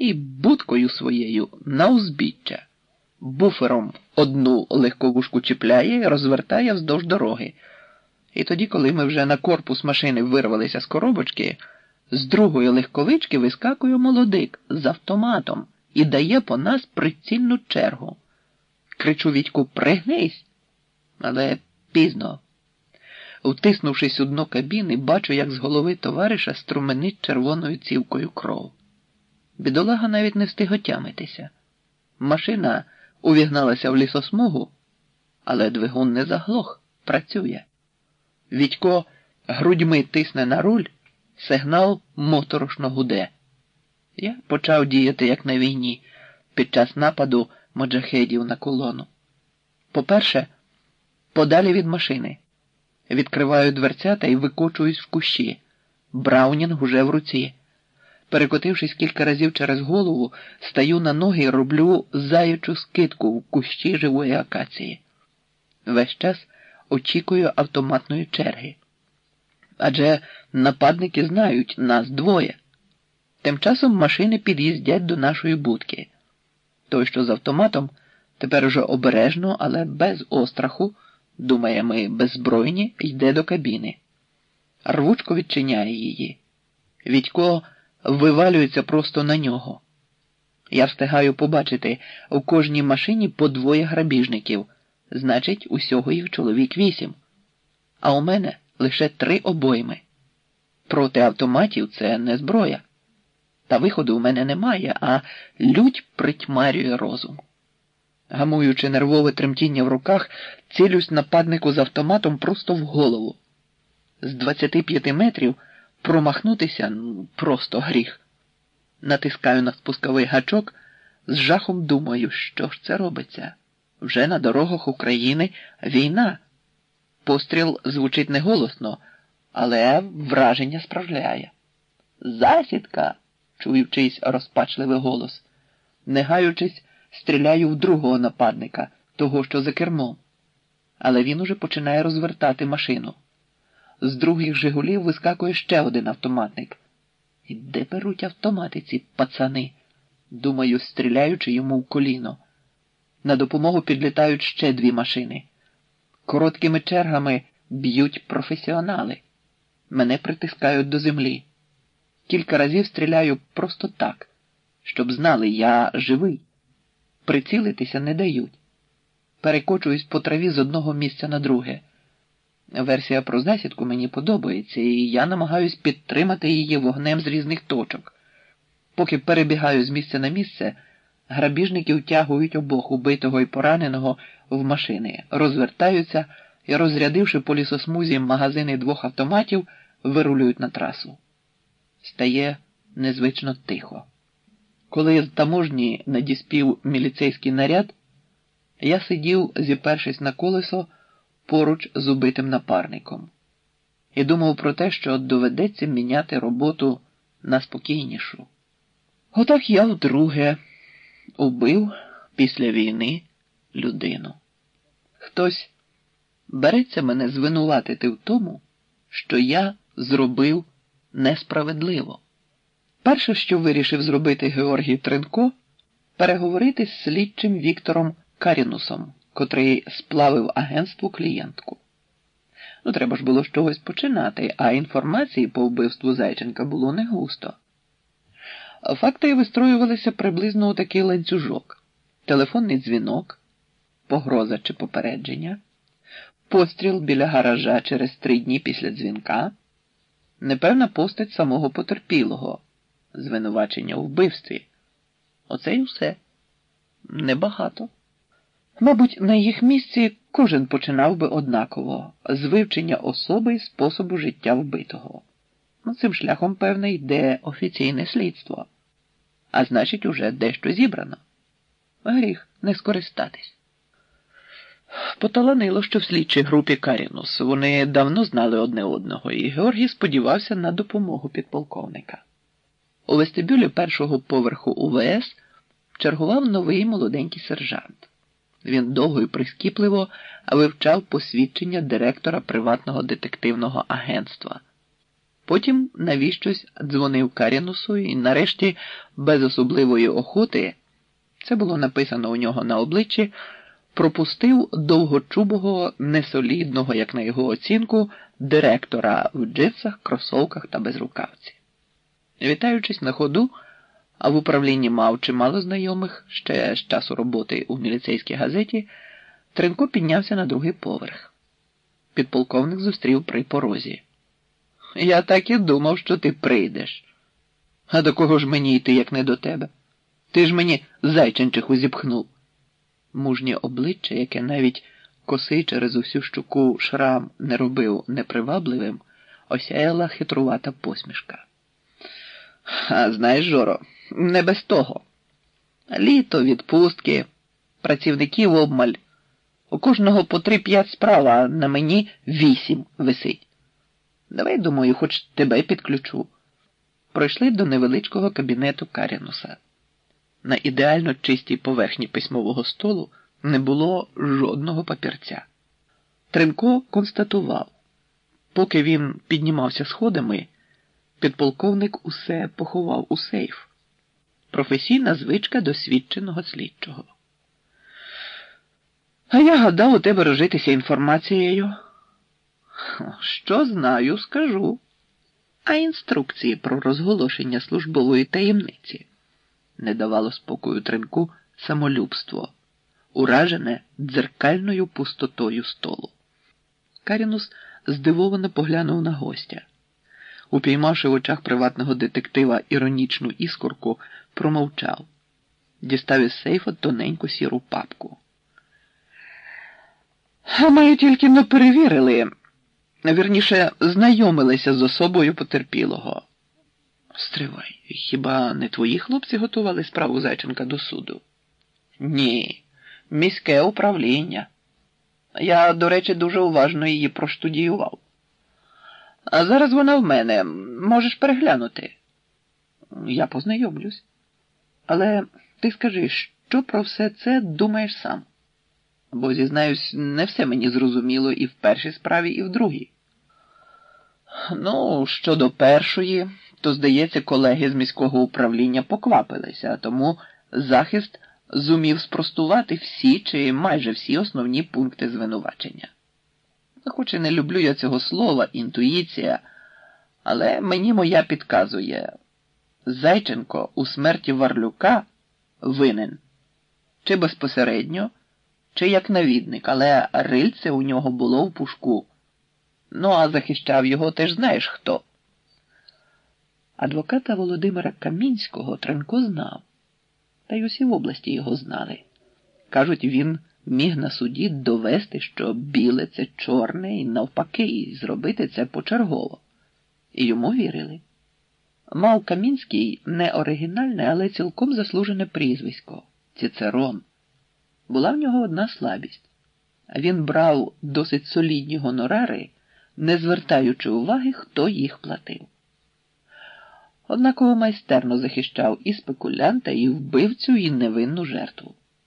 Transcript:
і будкою своєю на узбіччя. Буфером одну легковушку чіпляє розвертає вздовж дороги. І тоді, коли ми вже на корпус машини вирвалися з коробочки, з другої легковички вискакує молодик з автоматом і дає по нас прицільну чергу. Кричу Вітьку, пригнись, але пізно. Втиснувшись у дно кабіни, бачу, як з голови товариша струменить червоною цівкою кров. Бідолага навіть не встиг отямитися. Машина увігналася в лісосмугу, але двигун не заглох, працює. Відько грудьми тисне на руль, сигнал моторошно гуде. Я почав діяти як на війні під час нападу моджахедів на колону. По-перше, подалі від машини. Відкриваю дверцята і викочуюсь в кущі. Браунінг уже в руці. Перекотившись кілька разів через голову, стаю на ноги і роблю заячу скидку в кущі живої акації. Весь час очікую автоматної черги. Адже нападники знають нас двоє. Тим часом машини під'їздять до нашої будки. Той, що з автоматом, тепер уже обережно, але без остраху, думає, ми беззбройні, йде до кабіни. Рвучко відчиняє її. Відько вивалюється просто на нього. Я встигаю побачити у кожній машині по двоє грабіжників, значить, усього їх чоловік вісім. А у мене лише три обойми. Проти автоматів це не зброя. Та виходу у мене немає, а лють притьмарює розум. Гамуючи нервове тремтіння в руках, цілюсь нападнику з автоматом просто в голову. З 25 метрів промахнутися ну, просто гріх. Натискаю на спусковий гачок, з жахом думаю, що ж це робиться. Вже на дорогах України війна. Постріл звучить неголосно, але враження справляє. Засідка, чую чийсь розпачливий голос. Не гаючись, стріляю в другого нападника, того, що за кермом. Але він уже починає розвертати машину. З других Жигулів вискакує ще один автоматник. І де беруть автомати ці пацани? Думаю, стріляючи йому в коліно. На допомогу підлітають ще дві машини. Короткими чергами б'ють професіонали. Мене притискають до землі. Кілька разів стріляю просто так, щоб знали, я живий. Прицілитися не дають. Перекочуюсь по траві з одного місця на друге. Версія про засідку мені подобається, і я намагаюсь підтримати її вогнем з різних точок. Поки перебігаю з місця на місце, грабіжники втягують обох убитого і пораненого в машини, розвертаються і, розрядивши по лісосмузі магазини двох автоматів, вирулюють на трасу. Стає незвично тихо. Коли з таможні надіспів міліцейський наряд, я сидів, зіпершись на колесо поруч з убитим напарником, і думав про те, що доведеться міняти роботу на спокійнішу. Отак я вдруге убив після війни людину. Хтось береться мене звинуватити в тому, що я зробив несправедливо. Перше, що вирішив зробити Георгій Тренко, переговорити з слідчим Віктором Карінусом, котрий сплавив агентству клієнтку. Ну, треба ж було з чогось починати, а інформації по вбивству Зайченка було не густо. Факти вистроювалися приблизно у такий ланцюжок: телефонний дзвінок, погроза чи попередження, постріл біля гаража через три дні після дзвінка, непевна постать самого потерпілого, звинувачення у вбивстві. Оце й усе. Небагато. Мабуть, на їх місці кожен починав би однаково з вивчення особи і способу життя вбитого. Цим шляхом, певне, йде офіційне слідство, а значить, уже дещо зібрано. Гріх не скористатись. Поталанило, що в слідчій групі Карінус вони давно знали одне одного, і Георгій сподівався на допомогу підполковника. У вестибюлі першого поверху УВС чергував новий молоденький сержант. Він довго і прискіпливо вивчав посвідчення директора приватного детективного агентства. Потім навіщось дзвонив Карінусу і нарешті, без особливої охоти, це було написано у нього на обличчі, пропустив довгочубого, несолідного, як на його оцінку, директора в джинсах, кросовках та безрукавці. Вітаючись на ходу, а в управлінні мав чимало знайомих ще з часу роботи у міліцейській газеті, Тренко піднявся на другий поверх. Підполковник зустрів при порозі. Я так і думав, що ти прийдеш. А до кого ж мені йти, як не до тебе? Ти ж мені зайченчиху зіпхнув. Мужнє обличчя, яке навіть коси через усю щуку шрам не робив непривабливим, осяяла хитрувата посмішка. А знаєш, Жоро, не без того. Літо, відпустки, працівників обмаль. У кожного по три-п'ять справ, а на мені вісім висить. Давай, думаю, хоч тебе підключу. Пройшли до невеличкого кабінету Карінуса. На ідеально чистій поверхні письмового столу не було жодного папірця. Тренко констатував, поки він піднімався сходами, підполковник усе поховав у сейф. Професійна звичка досвідченого слідчого. А я гадав у тебе розжитися інформацією. Що знаю, скажу. А інструкції про розголошення службової таємниці не давало спокою тринку самолюбство, уражене дзеркальною пустотою столу. Карінус здивовано поглянув на гостя. Упіймавши в очах приватного детектива іронічну іскорку, промовчав, дістав із сейфа тоненьку сіру папку. Ми тільки не перевірили, вірніше, знайомилися з особою потерпілого. Стривай, хіба не твої хлопці готували справу Зайченка до суду? Ні, міське управління. Я, до речі, дуже уважно її проштудіював. А зараз вона в мене. Можеш переглянути. Я познайомлюсь. Але ти скажи, що про все це думаєш сам? Бо, зізнаюсь, не все мені зрозуміло і в першій справі, і в другій. Ну, щодо першої, то, здається, колеги з міського управління поквапилися, тому захист зумів спростувати всі чи майже всі основні пункти звинувачення. Хоч і не люблю я цього слова, інтуїція, але мені моя підказує Зайченко у смерті Варлюка винен чи безпосередньо, чи як навідник, але рильце у нього було в пушку. Ну, а захищав його теж знаєш хто. Адвоката Володимира Камінського Тренко знав, та й усі в області його знали. Кажуть, він міг на суді довести, що біле це чорне і навпаки, і зробити це почергово. І йому вірили. Мав Камінський не оригінальне, але цілком заслужене прізвисько Цицерон. Була в нього одна слабість. Він брав досить солідні гонорари, не звертаючи уваги, хто їх платив. Однаково майстерно захищав і спекулянта, і вбивцю, і невинну жертву.